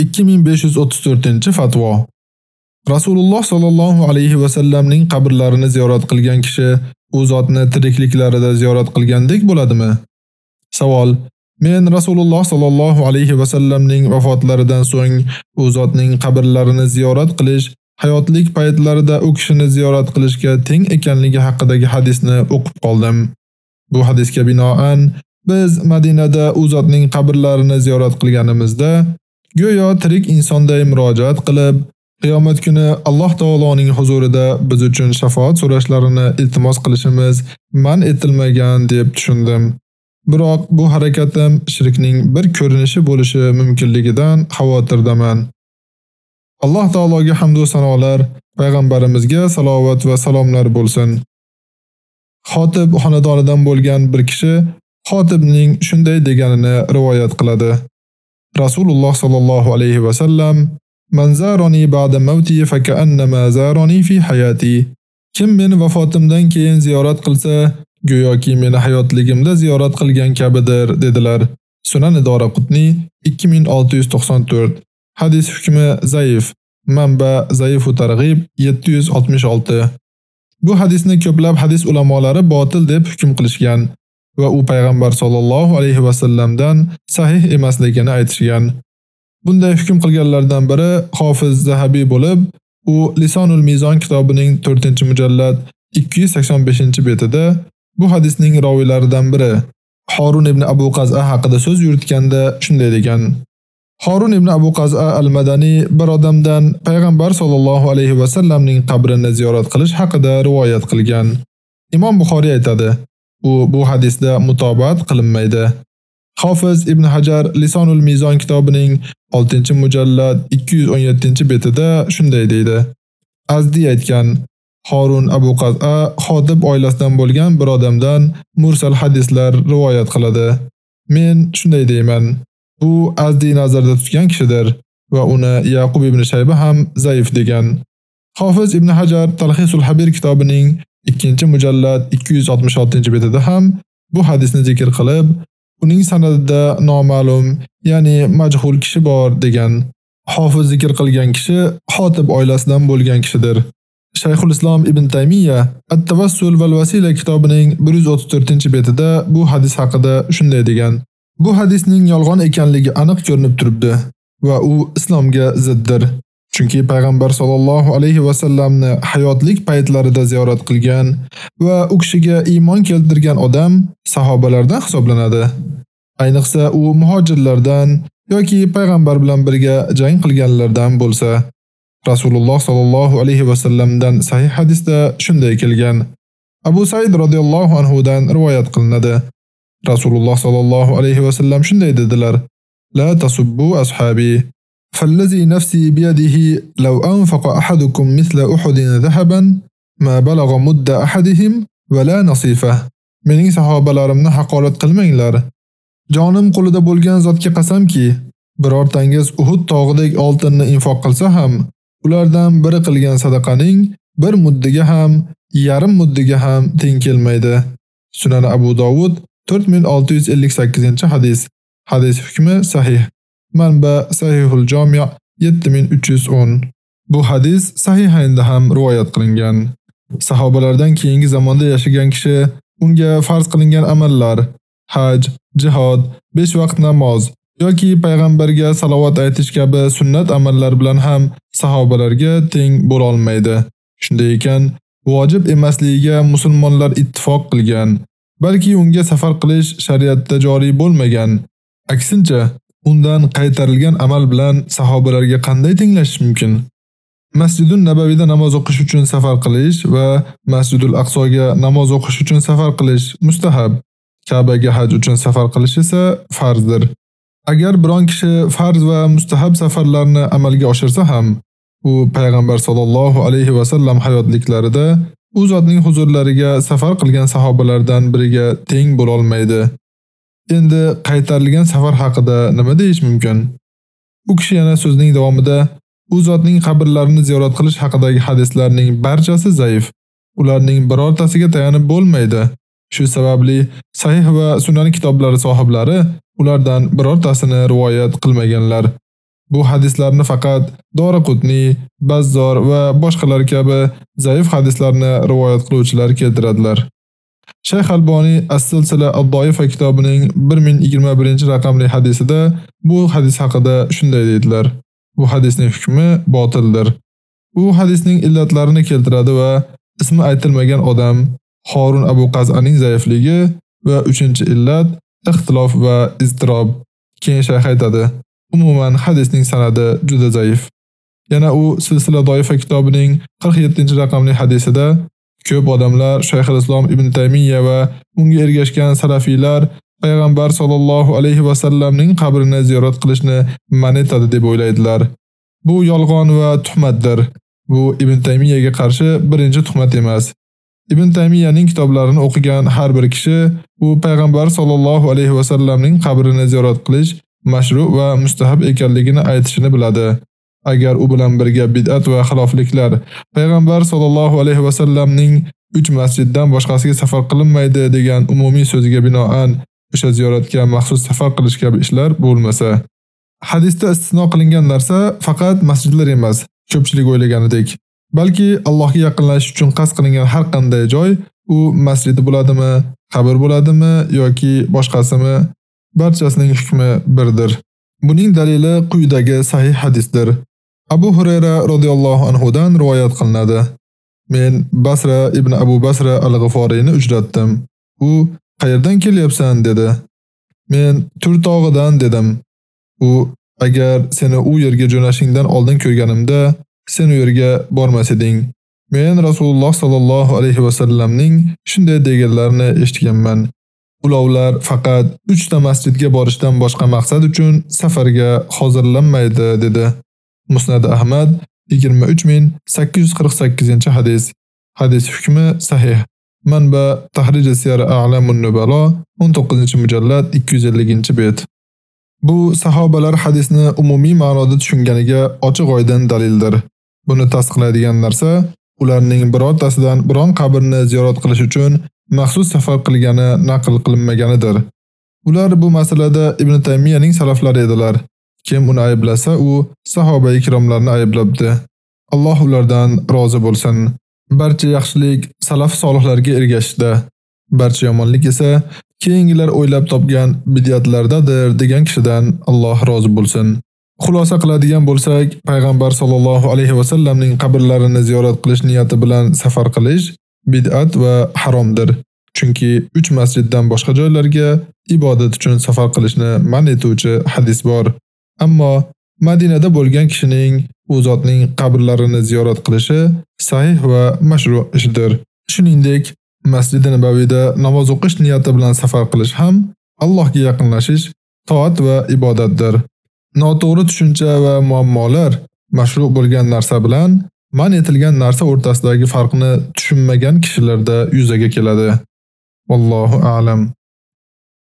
2534-fatvo. Rasululloh sallallohu alayhi va sallamning qabrlarini ziyorat qilgan kishi u zotni tirikliklarida ziyorat qilgandek bo'ladimi? Savol: Men Rasululloh sallallohu alayhi va sallamning vafotlaridan so'ng u zotning qabrlarini ziyorat qilish hayotlik paytlarida u kishini ziyorat qilishga teng ekanligi haqidagi hadisni o'qib qoldim. Bu hadisga binoan biz Madinada u zotning qabrlarini ziyorat qilganimizda go'yo tirik insonday murojaat qilib, qiyomat kuni Alloh taoloning huzurida biz uchun shafaat so'rashlarini iltimos qilishimiz man etilmagan deb tushundim. Biroq bu harakatim shirkning bir ko'rinishi bo'lishi mumkinligidan xavotirdaman. Alloh taologa hamd va sanolar, payg'ambarimizga salovat va salomlar bo'lsin. Xotib xonadonidan bo'lgan bir kishi Xotibning shunday deganini rivoyat qiladi. Rasululloh sallallohu alayhi va sallam Man zarani ba'da mavti fa ka'annama zarani fi hayati. Kim meni vafotimdan keyin ziyorat qilsa, go'yoki meni hayotligimda ziyorat qilgan kabidir dedilar. Sunan Qutni 2694. Hadis hukmi zaif. Manba Zaifu targ'ib 766. Bu hadisni ko'plab hadis ulamolari botil deb hukm qilishgan. Va u payg'ambar sollallohu alayhi va sallamdan sahih emasligini aytishgan. Bunday hukm qilganlardan biri Hofiz Zahabiy bo'lib, u Lisonul Mizon kitobining 4-mujallad 285-betida bu hadisning raviylaridan biri Harun ibn Abu Qaz'a haqida so'z yuritganda shunday degan: Harun ibn Abu Qaz'a al-Madani bir odamdan payg'ambar sollallohu alayhi va sallamning qabrini ziyorat qilish haqida rivoyat qilgan. Imom Buxoriy aytadi: U bu hadisda mutobat qilinmaydi. Hofiz Ibn Hajar Lisonul Mizon kitobining 6-mujallad 217-betida shunday deydi. Azdi aytgan Harun Abu Qaz'a xotib oilasidan bo'lgan bir odamdan mursal hadislar rivoyat qiladi. Men shunday deyman. Bu Azdi nazarda tutgan kishidir va uni Yaqub ibn Shayba ham zaif degan. Hofiz Ibn Hajar Talhisul Habir kitobining 2-mujallad 266-betida ham bu hadisni zikr qilib, uning sanadida noma'lum, ya'ni majhul kishi bor degan. Hofiz zikr qilgan kishi Xotib oilasidan bo'lgan kishidir. Shayxul Islom Ibn Taymiya At-Tavassul val Vasila kitobining 134-betida bu hadis haqida shunday degan: Bu hadisning yolg'on ekanligi aniq ko'rinib turibdi va u islomga ziddir. Chunki payg'ambar sollallohu alayhi va sallamni hayotlik paytlarida ziyorat qilgan va u kishiga iymon keltirgan odam sahobalardan hisoblanadi. Ayniqsa u muhojirlardan yoki payg'ambar bilan birga jang qilganlardan bo'lsa, Rasululloh sallallohu alayhi va sallamdan sahih hadisda shunday kelgan. Abu Said radhiyallohu anhu dan rivoyat qilinadi. Rasululloh sallallohu alayhi va sallam shunday dedilar: La tasubbu ashabi فالذي نفسي بيده لو أنفق أحدكم مثل أحد ذهبا ما بلغ مد أحدهم ولا نصيفه mening sahobalarimni haqorat qilmanglar. Jonim qo'lida bo'lgan zotga qasamki, birortangiz Uhud tog'idek oltinni infoq qilsa ham, ulardan biri qilgan sadaqaning bir muddiga ham, yarim muddiga ham teng kelmaydi. Sunan Abu Dovud 4658-hadis. Hadis hukmi sahih. Manba Sahihul Jami' 7310. Bu hadis Sahihaynda ham rivoyat qilingan. Sahobalardan keyingi zamonda yashagan kishi unga farz qilingan amallar, haj, jihad, 5 vaqt namoz yoki payg'ambarga salovat aytish kabi sunnat amallar bilan ham sahobalarga teng bo'la olmaydi. Shunday ekan, vojib emasligiga musulmonlar ittifoq qilgan, balki unga safar qilish shariatda joriy bo'lmagan. Aksincha, Undan qaytarilgan amal bilan sahobalarga qanday tenglashish mumkin? Masjidun Nabaviyda namoz o'qish uchun safar qilish va Masjidul Aqsoga namoz o'qish uchun safar qilish mustahab. Ka'baga haj uchun safar qilish esa farzdir. Agar biron kishi farz va mustahab safarlarni amalga oshirsa ham, u payg'ambar sollallohu alayhi va sallam hayotliklarida u zotning huzurlariga safar qilgan sahobalardan biriga teng bo'la olmaydi. Endi qaytarilgan safar haqida nima deyish mumkin? U kishi yana so'zining davomida u zotning qabrlarini ziyorat qilish haqidagi hadislarning barchasi zaif. Ularning birortasiga tayanib bo'lmaydi. Shu sababli sahih va sunan kitoblari sohiblari ulardan birortasini rivoyat qilmaganlar. Bu hadislarni faqat Doraqutni, Bazzor va boshqalar kabi zaif hadislarni rivoyat qiluvchilar keltiradilar. Shayx Alboni As-Silsila ad-Doifa kitobining 1021-raqamli hadisida bu hadis haqida shunday deydilar: Bu hadisning hukmi botildir. U hadisning illatlarini keltiradi va ismi aytilmagan odam Harun Abu Qaz'aning zaifligi va 3-illat ixtilof va iztirob. Keyin shayx aytadi: Umuman hadisning sanadi juda zaif. Yana u Silsila Doifa kitobining 47-raqamli hadisida ko'p odamlar Shayx al-Islom Ibn Taymiyya va unga ergashgan salafiylar payg'ambar sollallohu alayhi va sallamning qabrini ziyorat qilishni man etadi deb o'ylaydilar. Bu yolg'on va tuhmatdir. Bu Ibn Taymiyyaga qarshi birinchi tuhmat emas. Ibn Taymiyyaning kitoblarini o'qigan har bir kishi u payg'ambar sollallohu alayhi va sallamning qabrini ziyorat qilish mashru va mustahab ekanligini aytishini biladi. Agar u bilan birga bid'at va xilofliklar payg'ambar sollallohu alayhi va sallamning 3 masjiddan boshqasiga safar qilinmaydi degan umumiy so'ziga binoan o'sha ziyoratga maxsus safar qilish kabi ishlar bo'lmasa, hadisda istisno qilingan narsa faqat masjidlar emas, ko'pchilik o'ylaganidek, balki Allohga yaqinlashish uchun qasd qilingan har qanday joy u masjid bo'ladimi, qabr bo'ladimi yoki boshqasimi, barchasining hukmi birdir. Buning dalili quyidagi sahih hadisdir. Abu Hurayra radhiyallohu anhu dan rivoyat qilinadi. Men Basra ibn Abu Basra al-G'aforiyni uchratdim. U "Qayerdan kelyapsan?" dedi. Men Tur tog'idan dedim. U agar seni u yerga jo'nashingdan oldin ko'rganimda, sen u yerga bormas eding. Men Rasululloh sallallohu alayhi va sallamning shunday deganlarini eshitganman. Ulovlar faqat 3 ta masjidga borishdan boshqa maqsad uchun safarga hozirlanmaydi dedi. Musnad Ahmad 23848-hadis. Hadis hukmi sahih. Manba Tahrij Siyar A'lamun Nubala 19-mujallad 250-bet. Bu sahobalar hadisni umumiy ma'noda tushunganiga ochiq-oydin dalildir. Buni tasdiqlaydigan narsa ularning birortasidan biron qabrni ziyorat qilish uchun maxsus safar qilgani naql qilinmaganidir. Ular bu masalada Ibn Taymiyaning salaflari edilar. Kim uni ayblasa, u sahoba ikromlarni ayblabdi. Alloh ulardan rozi bo'lsin. Barcha yaxshilik salaf solihlarga ergashishda, barcha yomonlik esa keyingilar o'ylab topgan bid'atlardadir degan kishidan Alloh rozi bo'lsin. Xulosa qiladigan bo'lsak, payg'ambar sollallohu alayhi va sallamning qabrlarini ziyorat qilish niyati bilan safar qilish bid'at va haromdir. Chunki 3 masjiddan boshqa joylarga ibodat uchun safar qilishni man etuvchi hadis bor. Ammo Madinada bo'lgan kishining u zotning qabrlarini ziyorat qilishi sahih va mashru ishdir. Shuningdek, Masjid Nabaviyda namoz o'qish niyati bilan safar qilish ham Allohga yaqinlashish, toat va ibodatdir. Noto'g'ri tushuncha va muammolar mashru bo'lgan narsa bilan man etilgan narsa o'rtasidagi farqni tushunmagan kishilarda yuzaga keladi. Allohu a'lam.